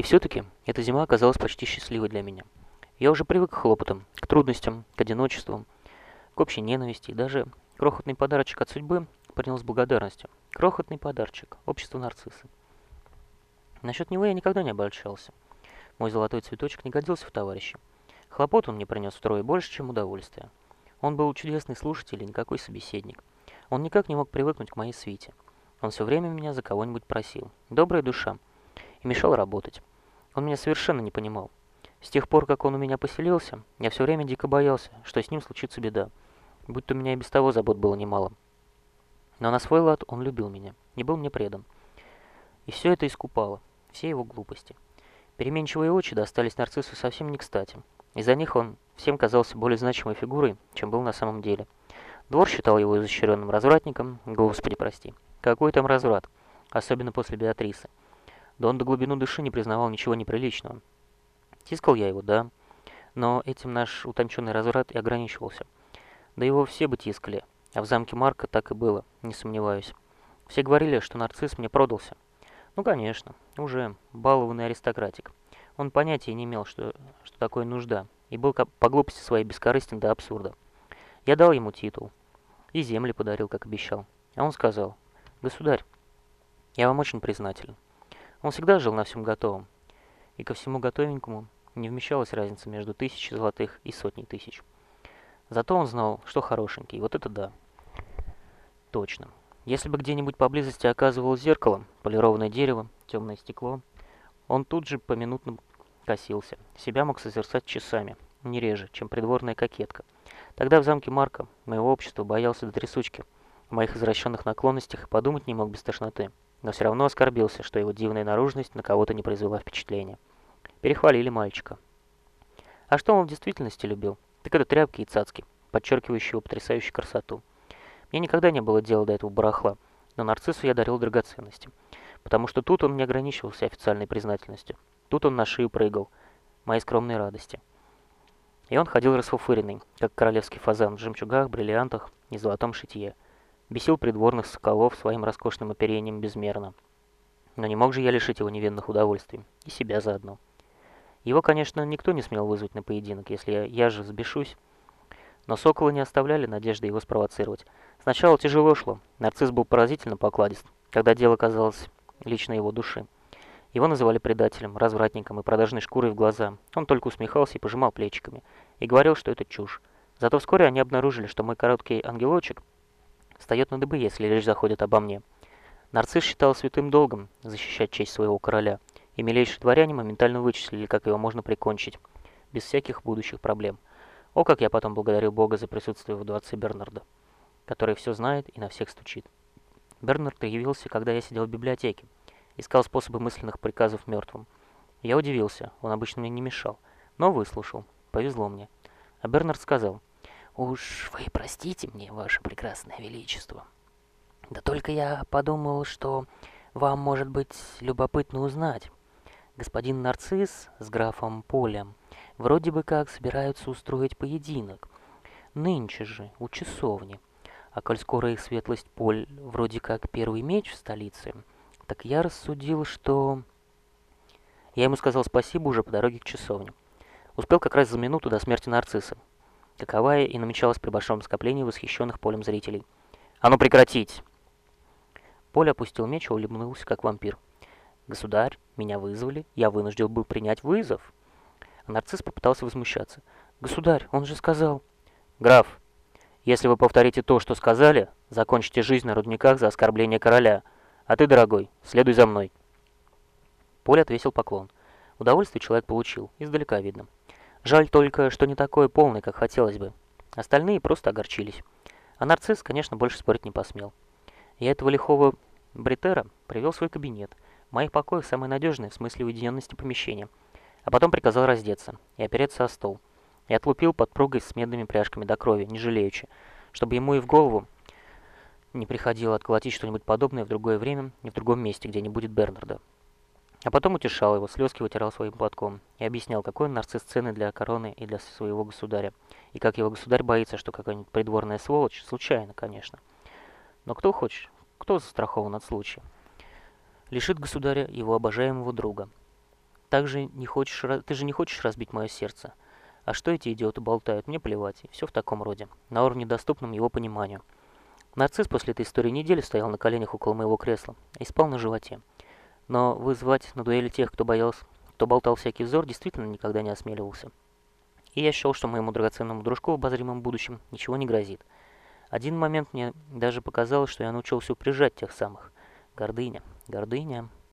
И все-таки эта зима оказалась почти счастливой для меня. Я уже привык к хлопотам, к трудностям, к одиночеству, к общей ненависти и даже крохотный подарочек от судьбы принял с благодарностью. Крохотный подарочек, общество нарциссы. Насчет него я никогда не обольщался. Мой золотой цветочек не годился в товарищи. Хлопот он мне принес втрое больше, чем удовольствие. Он был чудесный слушатель и никакой собеседник. Он никак не мог привыкнуть к моей свите. Он все время меня за кого-нибудь просил. Добрая душа. И мешал работать. Он меня совершенно не понимал. С тех пор, как он у меня поселился, я все время дико боялся, что с ним случится беда. Будь-то у меня и без того забот было немало. Но на свой лад он любил меня, не был мне предан. И все это искупало, все его глупости. Переменчивые очи достались нарциссу совсем не кстати. Из-за них он всем казался более значимой фигурой, чем был на самом деле. Двор считал его изощренным развратником, господи прости. Какой там разврат, особенно после Беатрисы. Да он до глубину души не признавал ничего неприличного. Тискал я его, да, но этим наш утонченный разврат и ограничивался. Да его все бы тискали, а в замке Марка так и было, не сомневаюсь. Все говорили, что нарцисс мне продался. Ну, конечно, уже балованный аристократик. Он понятия не имел, что, что такое нужда, и был по глупости своей бескорыстен до абсурда. Я дал ему титул. И земли подарил, как обещал. А он сказал, «Государь, я вам очень признателен». Он всегда жил на всем готовом. И ко всему готовенькому не вмещалась разница между тысячей золотых и сотней тысяч. Зато он знал, что хорошенький, вот это да. Точно. Если бы где-нибудь поблизости оказывалось зеркало, полированное дерево, темное стекло, он тут же поминутно косился. Себя мог созерцать часами, не реже, чем придворная кокетка. Тогда в замке Марка моего общества боялся до трясучки, в моих извращенных наклонностях и подумать не мог без тошноты, но все равно оскорбился, что его дивная наружность на кого-то не произвела впечатления. Перехвалили мальчика. А что он в действительности любил? Так это тряпки и цацки, подчеркивающие его потрясающую красоту. Мне никогда не было дела до этого барахла, но нарциссу я дарил драгоценности, потому что тут он не ограничивался официальной признательностью. Тут он на шею прыгал, моей скромной радости. И он ходил расфуфыренный, как королевский фазан в жемчугах, бриллиантах и золотом шитье. Бесил придворных соколов своим роскошным оперением безмерно. Но не мог же я лишить его невинных удовольствий, и себя заодно. Его, конечно, никто не смел вызвать на поединок, если я, я же взбешусь. Но соколы не оставляли надежды его спровоцировать. Сначала тяжело шло, нарцисс был поразительно покладист, когда дело казалось лично его души. Его называли предателем, развратником и продажной шкурой в глаза. Он только усмехался и пожимал плечиками. И говорил, что это чушь. Зато вскоре они обнаружили, что мой короткий ангелочек встает на дыбы, если речь заходит обо мне. Нарцисс считал святым долгом защищать честь своего короля, и милейшие дворяне моментально вычислили, как его можно прикончить, без всяких будущих проблем. О, как я потом благодарю Бога за присутствие в дворце Бернарда, который все знает и на всех стучит. Бернард явился, когда я сидел в библиотеке, искал способы мысленных приказов мертвым. Я удивился, он обычно мне не мешал, но выслушал, повезло мне. А Бернард сказал, «Уж вы простите мне, ваше прекрасное величество. Да только я подумал, что вам может быть любопытно узнать. Господин Нарцисс с графом Полем вроде бы как собираются устроить поединок. Нынче же, у часовни. А коль скоро их светлость Поль вроде как первый меч в столице, так я рассудил, что... Я ему сказал спасибо уже по дороге к часовне. Успел как раз за минуту до смерти Нарцисса. Каковая и намечалась при большом скоплении восхищенных полем зрителей. «А ну прекратить!» Поль опустил меч и улыбнулся, как вампир. «Государь, меня вызвали, я вынужден был принять вызов». А нарцисс попытался возмущаться. «Государь, он же сказал...» «Граф, если вы повторите то, что сказали, закончите жизнь на рудниках за оскорбление короля». А ты, дорогой, следуй за мной. Поль отвесил поклон. Удовольствие человек получил, издалека видно. Жаль только, что не такое полное, как хотелось бы. Остальные просто огорчились. А нарцисс, конечно, больше спорить не посмел. Я этого лихого бритера привел в свой кабинет. Моих покоях самое надежное в смысле уединенности помещения. А потом приказал раздеться и опереться о стол. И отлупил подпругой с медными пряжками до крови, не жалеючи, чтобы ему и в голову не приходило отколотить что-нибудь подобное в другое время и в другом месте, где не будет Бернарда. А потом утешал его, слезки вытирал своим платком и объяснял, какой он нарцисс цены для короны и для своего государя, и как его государь боится, что какая-нибудь придворная сволочь, случайно, конечно. Но кто хочет, кто застрахован от случая? Лишит государя его обожаемого друга. Также не хочешь, ты же не хочешь разбить мое сердце. А что эти идиоты болтают, мне плевать. И все в таком роде, на уровне доступном его пониманию. Нарцисс после этой истории недели стоял на коленях около моего кресла и спал на животе. Но вызвать на дуэли тех, кто боялся, кто болтал всякий взор, действительно никогда не осмеливался. И я счел, что моему драгоценному дружку в обозримом будущем ничего не грозит. Один момент мне даже показалось, что я научился упряжать тех самых. Гордыня, гордыня...